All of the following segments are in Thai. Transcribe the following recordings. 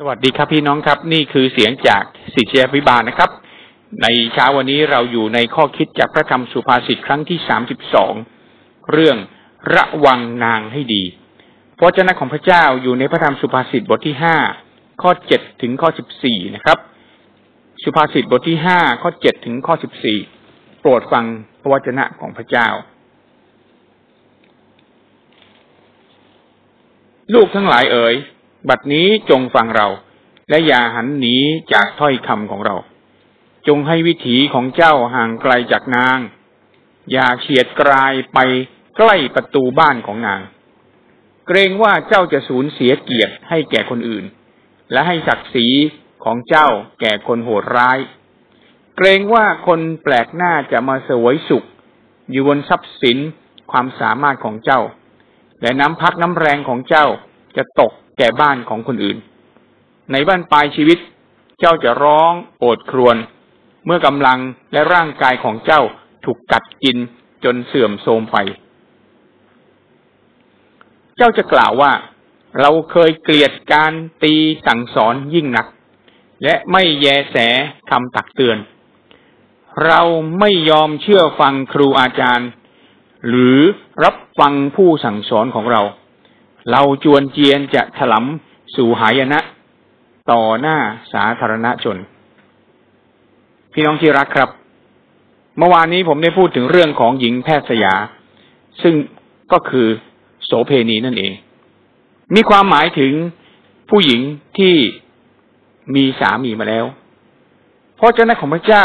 สวัสดีครับพี่น้องครับ นี่คือเสียงจากสิทธิวิบาลนะครับ ในเช้าวันนี้เราอยู่ในข้อคิดจากพระธรรมสุภาษิตครั้งที่สามสิบสองเรื่องระวังนางให้ดีพระเจ้าของพระเจ้าอยู่ในพระธรรมสุภาษิตบทที่ห้าข้อเจ็ดถึงข้อสิบสี่นะครับ สุภาษิตบทที่ห้าข้อเจ็ดถึงข้อสิบสี่โปรดฟังพระวจนะของพระเจ้า ลูกทั้งหลายเอ๋ย บัดนี้จงฟังเรา และอย่าหันหนีจากถ้อยคำของเรา จงให้วิถีของเจ้าห่างไกลจากนาง อย่าเฉียดกลายไปใกล้ประตูบ้านของนาง เกรงว่าเจ้าจะสูญเสียเกียรติให้แก่คนอื่น และให้ศักดิ์ศรีของเจ้าแก่คนโหดร้าย เกรงว่าคนแปลกหน้าจะมาเสวยสุข อยู่บนทรัพย์สินความสามารถของเจ้า และน้ำพักน้ำแรงของเจ้าจะตก แก่บ้านของคนอื่น ในบ้านปลายชีวิต เจ้าจะร้องโอดครวญเมื่อกำลังและร่างกายของเจ้าถูกกัดกินจนเสื่อมโทรมไป เจ้าจะกล่าวว่า เราเคยเกลียดการตีสั่งสอนยิ่งนัก และไม่แยแสคำตักเตือน เราไม่ยอมเชื่อฟังครูอาจารย์ หรือรับฟังผู้สั่งสอนของเรา เราจวนเจียนจะถลำสู่หายนะ ต่อหน้าสาธารณชน พี่น้องที่รักครับ เมื่อวานนี้ผมได้พูดถึงเรื่องของหญิงแพทย์สยา ซึ่งก็คือโสเพณีนั่นเอง มีความหมายถึงผู้หญิงที่มีสามีมาแล้ว เพราะเจ้าหน้าของพระเจ้า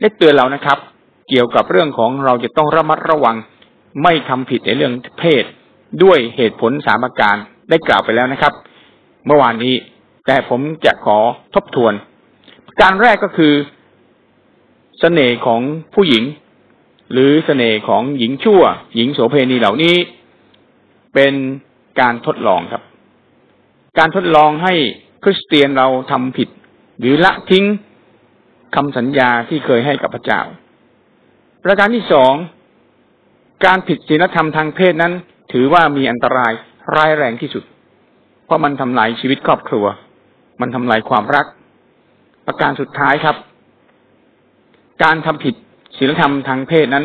ได้เตือนเรานะครับ เกี่ยวกับเรื่องของเราจะต้องระมัดระวังไม่ทำผิดในเรื่องเพศ ด้วยเหตุผลสามประการได้กล่าวไปแล้วนะครับ เมื่อวานนี้ แต่ผมจะขอทบทวน การแรกก็คือสเสน่ห์ของผู้หญิง หรือสเสน่ห์ของหญิงชั่ว หญิงโสเพณีเหล่านี้ เป็นการทดลองครับ การทดลองให้คริสเตียนเราทำผิด หรือละทิ้งคำสัญญาที่เคยให้กับพระเจ้า ประการที่สอง การผิดศีลธรรมทางเพศนั้น ถือว่ามีอันตรายร้ายแรงที่สุด เพราะมันทำลายชีวิตครอบครัว มันทำลายความรัก ประการสุดท้ายครับ การทำผิดศีลธรรมทางเพศนั้น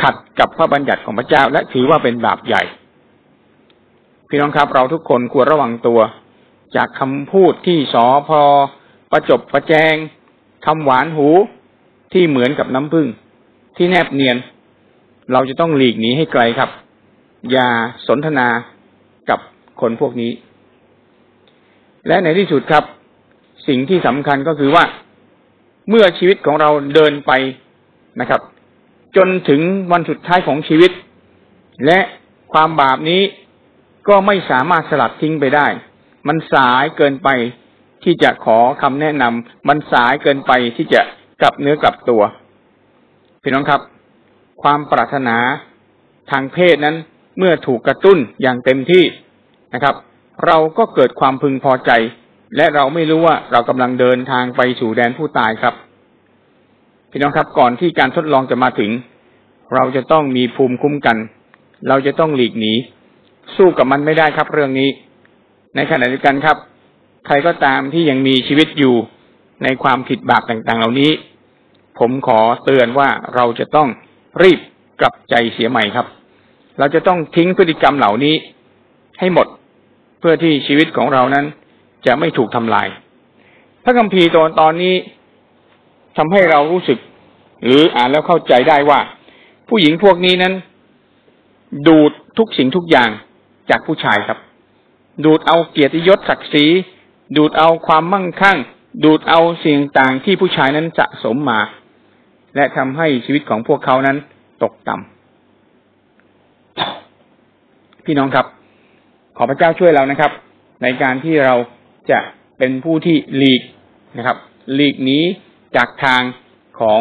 ขัดกับพระบัญญัติของพระเจ้า และถือว่าเป็นบาปใหญ่ พี่น้องครับ เราทุกคนควรระวังตัว จากคำพูดที่สอพอประจบประแจงคำหวานหูที่เหมือนกับน้ำผึ้งที่แนบเนียน เราจะต้องหลีกหนีให้ไกลครับ อย่าสนทนากับคนพวกนี้ และในที่สุดครับ สิ่งที่สำคัญก็คือว่าเมื่อชีวิตของเราเดินไปนะครับ จนถึงวันสุดท้ายของชีวิต และความบาปนี้ก็ไม่สามารถสลัดทิ้งไปได้ มันสายเกินไปที่จะขอคำแนะนำมันสายเกินไปที่จะกลับเนื้อกลับตัว พี่น้องครับ ความปรารถนาทางเพศนั้น เมื่อถูกกระตุ้นอย่างเต็มที่นะครับ เราก็เกิดความพึงพอใจ และเราไม่รู้ว่าเรากำลังเดินทางไปสู่แดนผู้ตายครับพี่น้องครับก่อนที่การทดลองจะมาถึง เราจะต้องมีภูมิคุ้มกัน เราจะต้องหลีกหนี สู้กับมันไม่ได้ครับเรื่องนี้ ในขณะเดียวกันครับ ใครก็ตามที่ยังมีชีวิตอยู่ในความผิดบาปต่างๆ เหล่านี้ ผมขอเตือนว่าเราจะต้องรีบกลับใจเสียใหม่ครับ เราจะต้องทิ้งพฤติกรรมเหล่านี้ให้หมดเพื่อที่ชีวิตของเรานั้นจะไม่ถูกทำลาย พระคัมภีร์ตอนตอนนี้ทำให้เรารู้สึก หรืออ่านแล้วเข้าใจได้ว่า ผู้หญิงพวกนี้นั้น ดูดทุกสิ่งทุกอย่างจากผู้ชายครับ ดูดเอาเกียรติยศศักดิ์ศรีดูดเอาความมั่งคั่ง ดูดเอาสิ่งต่างที่ผู้ชายนั้นสะสมมา และทำให้ชีวิตของพวกเขานั้นตกต่ำ พี่น้องครับ ขอพระเจ้าช่วยเรานะครับ ในการที่เราจะเป็นผู้ที่หลีกนะครับหลีกนี้จากทางของ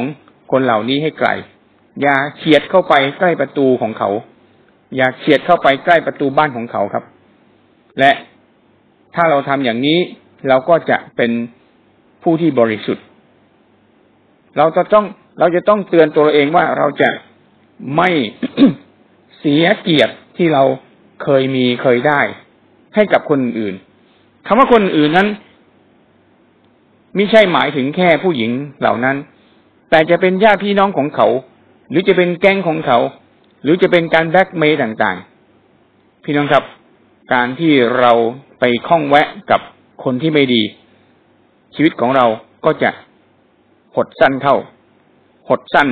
คนเหล่านี้ให้ไกล อย่าเฉียดเข้าไปใกล้ประตูของเขา อย่าเฉียดเข้าไปใกล้ประตูบ้านของเขาครับ และถ้าเราทำอย่างนี้เราก็จะเป็นผู้ที่บริสุทธิ์ เราจะต้องเราจะต้องเตือนตัวเองว่าเราจะไม่ เสียเกียรติที่เราเคยมีเคยได้ ให้กับคนอื่นคำว่าคนอื่นนั้นไม่ใช่หมายถึงแค่ผู้หญิงเหล่านั้น แต่จะเป็นญาติพี่น้องของเขา หรือจะเป็นแก๊งของเขา หรือจะเป็นการแบ็กเมย์ต่างๆ พี่น้องครับ การที่เราไปคล้องแวะกับคนที่ไม่ดี ชีวิตของเราก็จะหดสั้นเข้า หดสั้น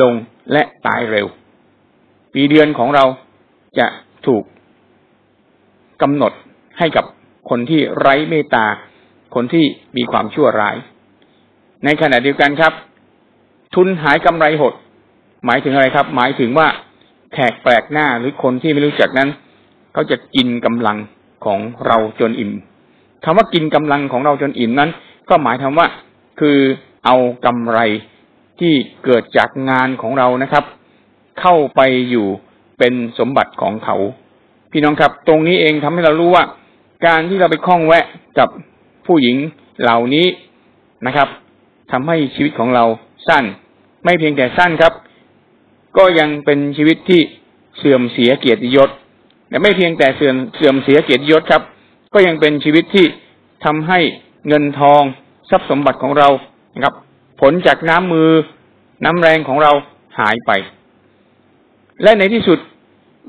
ลงและตายเร็ว ปีเดือนของเราจะถูกกำหนดให้กับคนที่ไร้เมตตา คนที่มีความชั่วร้าย ในขณะเดียวกันครับ ทุนหายกำไรหด หมายถึงอะไรครับ หมายถึงว่าแขกแปลกหน้าหรือคนที่ไม่รู้จักนั้นเขาจะกินกำลังของเราจนอิ่มคำว่ากินกำลังของเราจนอิ่มนั้น ก็หมายถึงว่าคือเอากำไรที่เกิดจากงานของเรานะครับ เข้าไปอยู่เป็นสมบัติของเขา พี่น้องครับ ตรงนี้เองทำให้เรารู้ว่า การที่เราไปคล้องแวะกับผู้หญิงเหล่านี้นะครับทำให้ชีวิตของเราสั้น ไม่เพียงแต่สั้นครับ ก็ยังเป็นชีวิตที่เสื่อมเสียเกียรติยศและไม่เพียงแต่เสื่อมเสื่อมเสียเกียรติยศครับ ก็ยังเป็นชีวิตที่ทำให้เงินทองทรัพย์สมบัติของเรานะครับ ผลจากน้ำมือน้ำแรงของเราหายไป และในที่สุด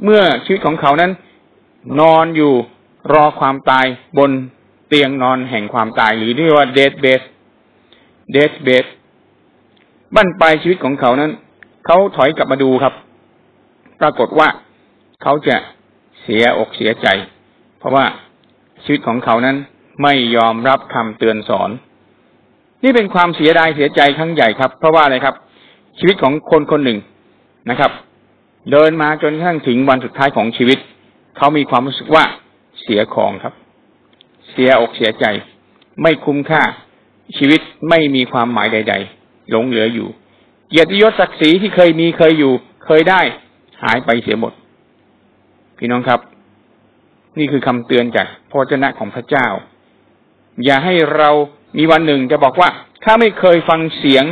เมื่อชีวิตของเขานั้น นอนอยู่รอความตายบนเตียงนอนแห่งความตาย หรือเรียกว่าเดดเบสเดดเบสบั้นปลายชีวิตของเขานั้น เขาถอยกลับมาดูครับ ปรากฏว่าเขาจะเสียอกเสียใจ เพราะว่าชีวิตของเขานั้นไม่ยอมรับคำเตือนสอน นี่เป็นความเสียดายเสียใจครั้งใหญ่ครับ เพราะว่าอะไรครับ ชีวิตของคนคนหนึ่งนะครับ เดินมาจนกระทั่งถึงวันสุดท้ายของชีวิต เขามีความรู้สึกว่าเสียของครับ เสียอกเสียใจ ไม่คุ้มค่าชีวิตไม่มีความหมายใด ๆ หลงเหลืออยู่ เกียรติยศศักดิ์ศรีที่เคยมีเคยอยู่ เคยได้หายไปเสียหมด พี่น้องครับ นี่คือคำเตือนจากพระเจ้าของพระเจ้า อย่าให้เรามีวันหนึ่งจะบอกว่าข้าไม่เคยฟังเสียง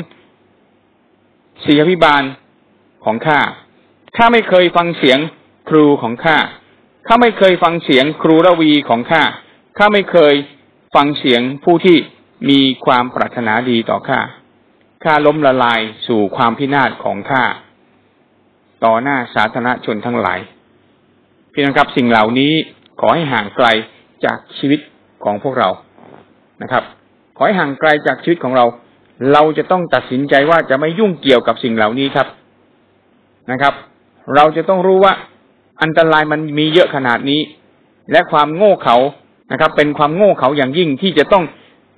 เสียพิบาลของข้า ข้าไม่เคยฟังเสียงครูของข้า ข้าไม่เคยฟังเสียงครูระวีของข้า ข้าไม่เคยฟังเสียงผู้ที่มีความปรารถนาดีต่อข้า ข้าล้มละลายสู่ความพินาศของข้า ต่อหน้าสาธารณชนทั้งหลายพี่น้องครับสิ่งเหล่านี้ขอให้ห่างไกลจากชีวิตของพวกเรานะครับ ขอให้ห่างไกลจากชีวิตของเรา เราจะต้องตัดสินใจว่าจะไม่ยุ่งเกี่ยวกับสิ่งเหล่านี้ครับนะครับ เราจะต้องรู้ว่าอันตรายมันมีเยอะขนาดนี้ และความโง่เขานะครับ เป็นความโง่เขาอย่างยิ่งที่จะต้อง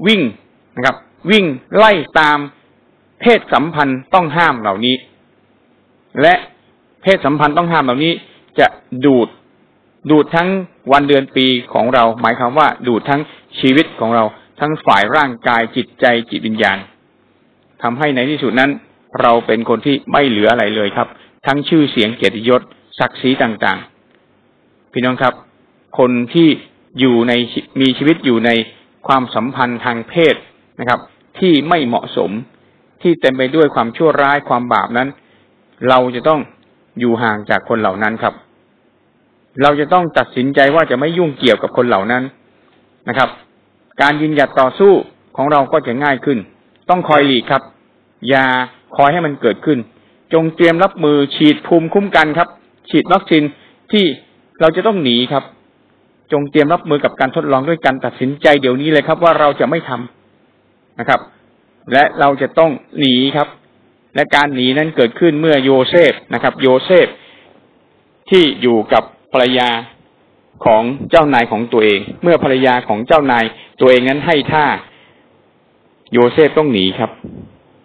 วิ่งนะครับ วิ่งไล่ตามเพศสัมพันธ์ต้องห้ามเหล่านี้ และเพศสัมพันธ์ต้องห้ามเหล่านี้ จะดูดดูดทั้งวันเดือนปีของเรา หมายความว่าดูดทั้งชีวิตของเรา ทั้งฝ่ายร่างกายจิตใจจิตวิญญาณทำให้ในที่สุดนั้น เราเป็นคนที่ไม่เหลืออะไรเลยครับ ทั้งชื่อเสียงเกียรติยศศักดิ์ศรีต่างๆ พี่น้องครับ คนที่อยู่ในมีชีวิตอยู่ในความสัมพันธ์ทางเพศนะครับ ที่ไม่เหมาะสมที่เต็มไปด้วยความชั่วร้ายความบาปนั้น เราจะต้องอยู่ห่างจากคนเหล่านั้นครับ เราจะต้องตัดสินใจว่าจะไม่ยุ่งเกี่ยวกับคนเหล่านั้นนะครับ การยืนหยัดต่อสู้ของเราก็จะง่ายขึ้น ต้องคอยหลีกครับ อย่าคอยให้มันเกิดขึ้น จงเตรียมรับมือฉีดภูมิคุ้มกันครับ ฉีดวัคซีนที่เราจะต้องหนีครับ จงเตรียมรับมือกับการทดลองด้วยการตัดสินใจเดี๋ยวนี้เลยครับ ว่าเราจะไม่ทำนะครับ และเราจะต้องหนีครับ และการหนีนั้นเกิดขึ้นเมื่อโยเซฟนะครับ โยเซฟที่อยู่กับภรรยาของเจ้านายของตัวเอง เมื่อภรรยาของเจ้านายตัวเองนั้นให้ท่า โยเซฟต้องหนีครับ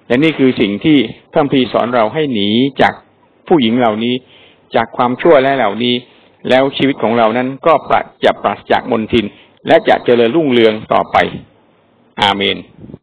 และนี่คือสิ่งที่พระพีสอนเราให้หนีจากผู้หญิงเหล่านี้ จากความชั่วและเหล่านี้ แล้วชีวิตของเรานั้นก็ปราจะปราศจากมนทิน และจะเจริญรุ่งเรืองต่อไป อาเมน